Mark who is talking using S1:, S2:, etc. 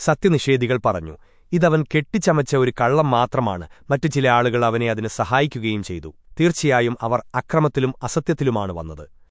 S1: സത്യനിഷേധികൾ പറഞ്ഞു ഇതവൻ കെട്ടിച്ചമച്ച ഒരു കള്ളം മാത്രമാണ് മറ്റു ചില ആളുകൾ അവനെ അതിന് സഹായിക്കുകയും ചെയ്തു. തീർച്ചയായും അവർ അക്രമത്തിലും അസത്യത്തിലുമാണ് വന്നത്.